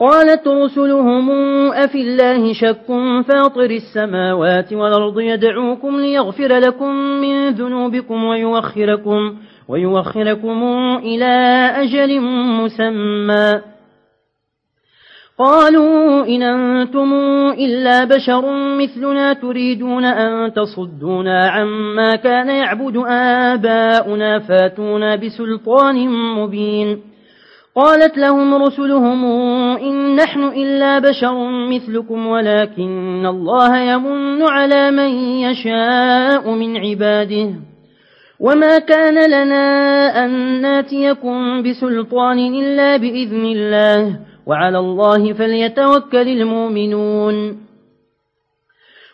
قالت رسلهم أفي الله شك؟ فاطر السماوات والأرض يدعوكم ليغفر لكم من ذنوبكم ويوخركم, ويوخركم إلى أجل مسمى. قالوا إن أنتم إلا بشر مثلنا تريدون أن تصدونا عما كان يعبد آباؤنا فاتونا بسلطان مبين. قالت لهم رسلهم إن نحن إلا بشر مثلكم ولكن الله يمن على من يشاء من عباده. وما كان لنا أن ناتيكم بسلطان إلا بإذن الله وعلى الله فليتوكل المؤمنون.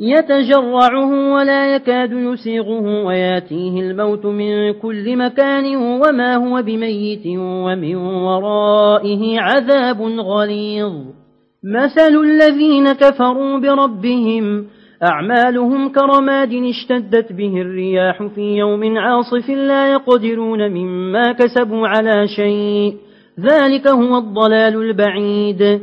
يتجرعه ولا يكاد يسيغه وياتيه الموت من كل مكان وما هو بميت ومن ورائه عذاب غليظ. مثل الذين كفروا بربهم أعمالهم كرماد اشتدت به الرياح في يوم عاصف لا يقدرون مما كسبوا على شيء. ذلك هو الضلال البعيد.